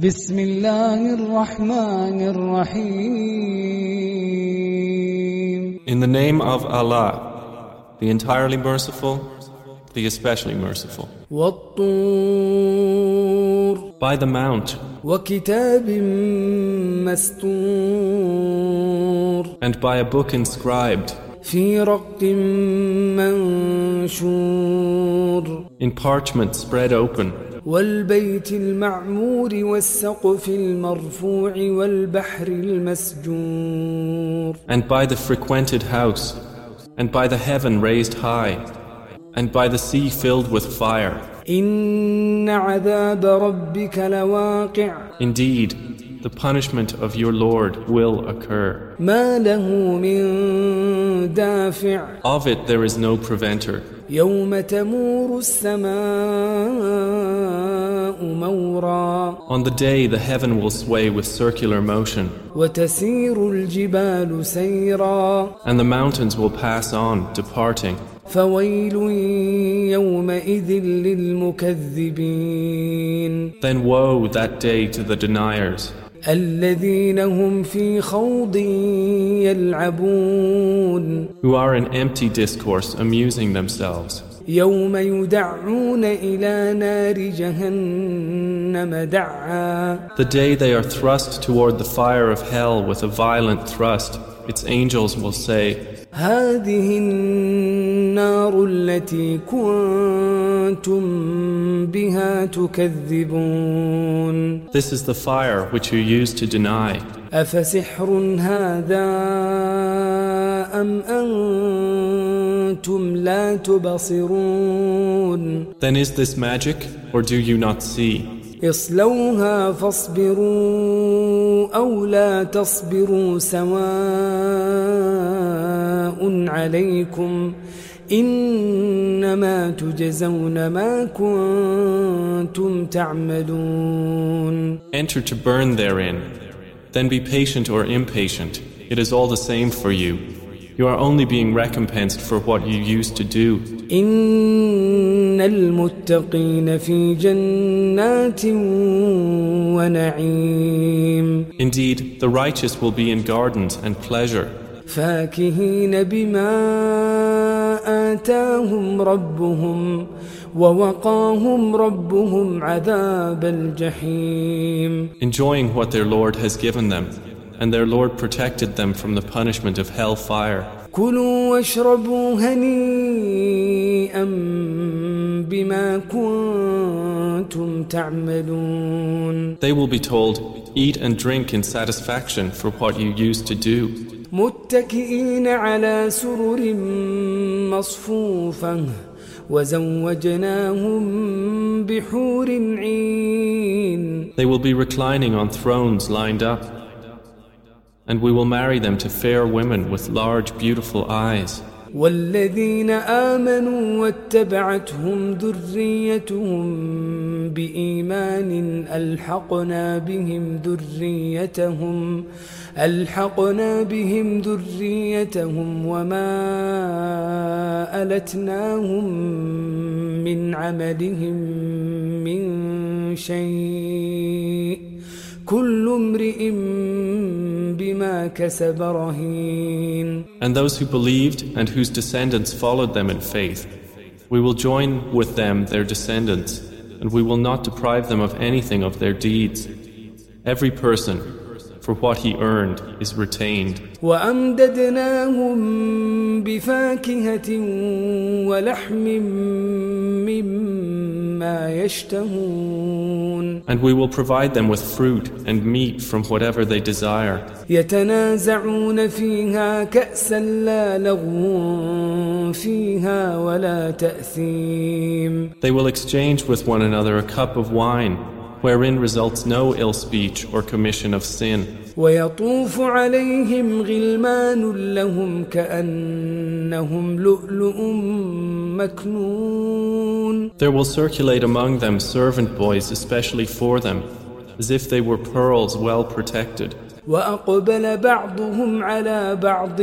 بسم الله الرحمن الرحيم In the name of Allah, the entirely merciful, the especially merciful. والطور By the mount وكتاب مسطور and by a book inscribed في رق منشور in parchment spread open والبيت المعمور والسقف المرفوع والبحر المسجور and by the frequented house and by the heaven raised high and by the sea filled with fire. إن عذاب ربك لواقع Indeed, the punishment of your Lord will occur. Of it there is no preventer. On the day the heaven will sway with circular motion. And the mountains will pass on, departing. Then woe that day to the deniers. الذين هم في خوض يلعبون who are in empty discourse amusing themselves. يوم يدعون إلى نار جهنم دعا The day they are thrust toward the fire of hell with a violent thrust, its angels will say, هذه النار التي كنتم بها تكذبون This is the fire which you used to deny. أفسحر هذا أم أنتم لا تبصرون Then is this magic, or do you not see? اصلوها فاصبروا أو لا تصبروا سواء عليكم إنما تجزون ما كنتم تعملون Enter to burn therein. Then be patient or impatient. It is all the same for you. You are only being recompensed for what you used to do. إن المتقين في جنات ونعيم Indeed, the righteous will be in gardens and pleasure, فاكهين بما آتاهم ربهم ووقاهم ربهم عذاب الجحيم enjoying what their Lord has given them, and their Lord protected them from the punishment of hell fire. كلوا واشربوا هنيئا بما كنتم تعملون They will be told, Eat and drink in satisfaction for what you used to do. متكئين على سرر مصفوفة وزوجناهم بحور عين They will be reclining on thrones lined up, and we will marry them to fair women with large, beautiful eyes. والذين آمنوا واتبعتهم ذريتهم بإيمان ألحقنا بهم ذريتهم ألحقنا بهم ذريتهم وما ألتناهم من عملهم من شيء كل امرئ بما كسب رهين And those who believed and whose descendants followed them in faith, we will join with them their descendants, and we will not deprive them of anything of their deeds. Every person, for what he earned, is retained. وأمددناهم بفاكهة ولحم مما يشتهون and we will provide them with fruit and meat from whatever they desire. They will exchange with one another a cup of wine wherein results no ill speech or commission of sin. ويطوف عليهم غلمان لهم كأنهم لؤلؤ مكنون There will circulate among them servant boys especially for them, as if they were pearls well protected. وأقبل بعضهم على بعض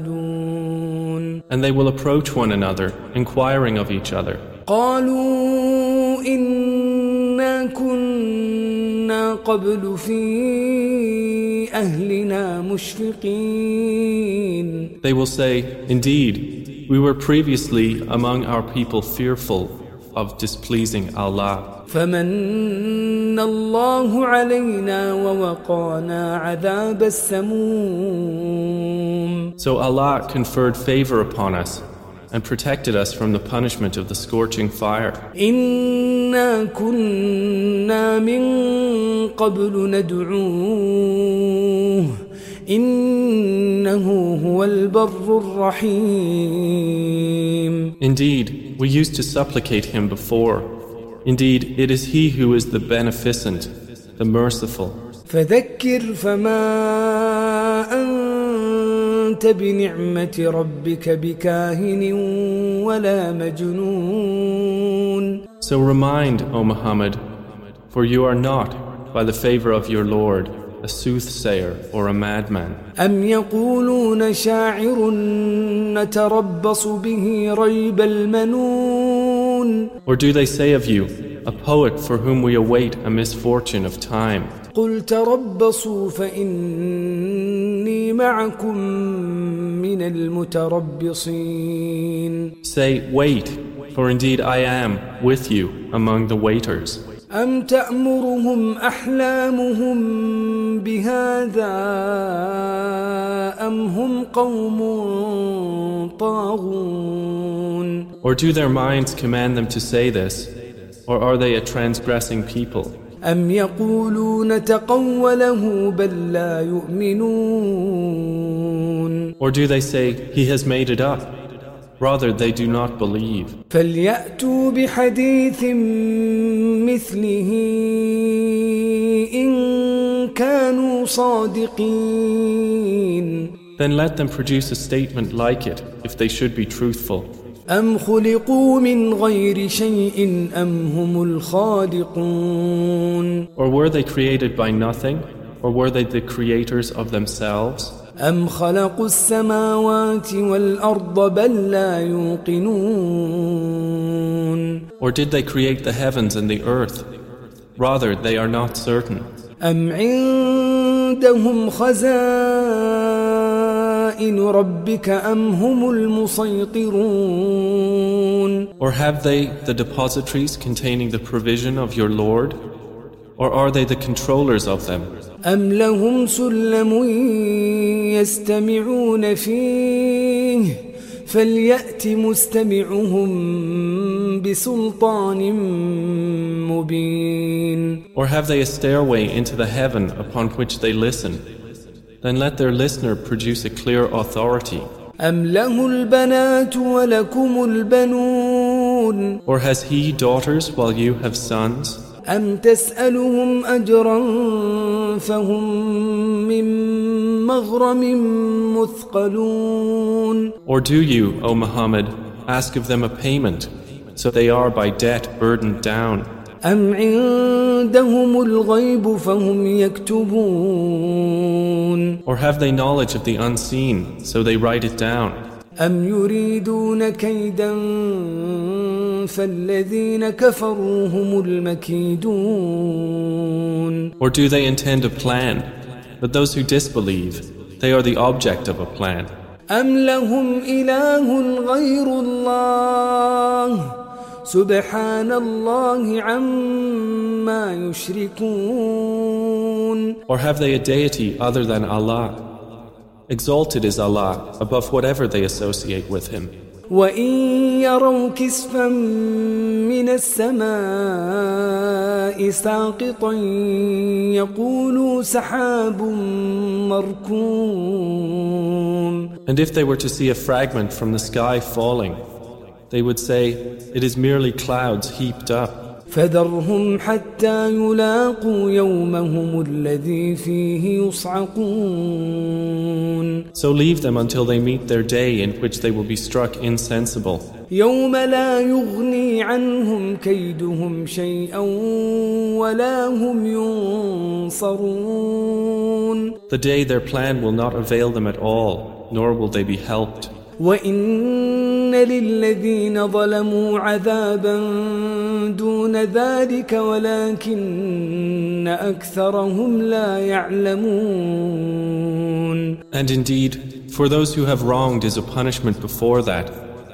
يتساءلون And they will approach one another, inquiring of each other. قالوا إنا كنا قبل في أهلنا مشفقين They will say, Indeed, we were previously among our people fearful of displeasing Allah. فمن الله علينا ووقانا عذاب السموم So Allah conferred favor upon us and protected us from the punishment of the scorching fire. إنا كنا من قبل ندعوه إنه هو البر الرحيم Indeed, we used to supplicate him before. Indeed, it is he who is the beneficent, the merciful. فذكر فما أنت بنعمة ربك بكاهن ولا مجنون So remind, O Muhammad, for you are not, by the favor of your Lord, a soothsayer or a madman. أم يقولون شاعر نتربص به ريب المنون Or do they say of you, a poet for whom we await a misfortune of time? قل تربصوا فإني معكم من المتربصين Say, wait, for indeed I am with you among the waiters. أم تأمرهم أحلامهم بهذا أم هم قوم طاغون Or do their minds command them to say this? Or are they a transgressing people? أم يقولون تقوله بل لا يؤمنون Or do they say, He has made it up? Rather, they do not believe. فليأتوا بحديث مثله إن كانوا صادقين Then let them produce a statement like it, if they should be truthful. أم خلقوا من غير شيء أم هم الخالقون Or were they created by nothing? Or were they the creators of themselves? أم خلقوا السماوات والأرض بل لا يوقنون Or did they create the heavens and the earth? Rather, they are not certain. أم عندهم خزائن ربك أم هم المسيطرون Or have they the depositories containing the provision of your Lord? Or are they the controllers of them? أم لهم سلم يستمعون فيه فليأت مستمعهم بسلطان مبين Or have they a stairway into the heaven upon which they listen? Then let their listener produce a clear authority. أم له البنات ولكم البنون Or has he daughters while you have sons? أم تسألهم أجرا فهم من مغرم مثقلون Or do you, O Muhammad, ask of them a payment, so they are by debt burdened down? أم عندهم الغيب فهم يكتبون Or have they knowledge of the unseen, so they write it down? أم يريدون كيدا فالذين كفروا هم المكيدون Or do they intend a plan? But those who disbelieve, they are the object of a plan. أم لهم إله غير الله سبحان الله عما يشركون Or have they a deity other than Allah? Exalted is Allah above whatever they associate with Him. وإن يروا كسفا من السماء ساقطا يقولوا سحاب مركوم And if they were to see a fragment from the sky falling, they would say, It is merely clouds heaped up. فذرهم حتى يلاقوا يومهم الذي فيه يصعقون So leave them until they meet their day in which they will be struck insensible. يوم لا يغني عنهم كيدهم شيئا ولا هم ينصرون The day their plan will not avail them at all, nor will they be helped. وإن للذين ظلموا عذابا دون ذلك ولكن أكثرهم لا يعلمون And indeed, for those who have wronged is a punishment before that,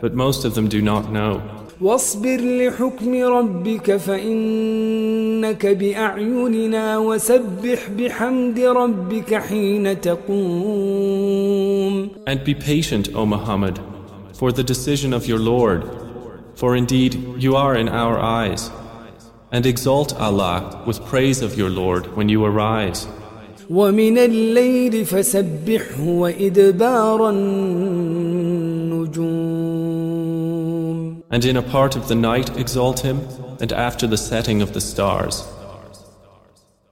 but most of them do not know. واصبر لحكم ربك فإنك بأعيننا وسبح بحمد ربك حين تقوم And be patient, O Muhammad, for the decision of your Lord, for indeed you are in our eyes. And exalt Allah with praise of your Lord when you arise. ومن الليل فسبحه وإدبار النجوم And in a part of the night exalt him, and after the setting of the stars.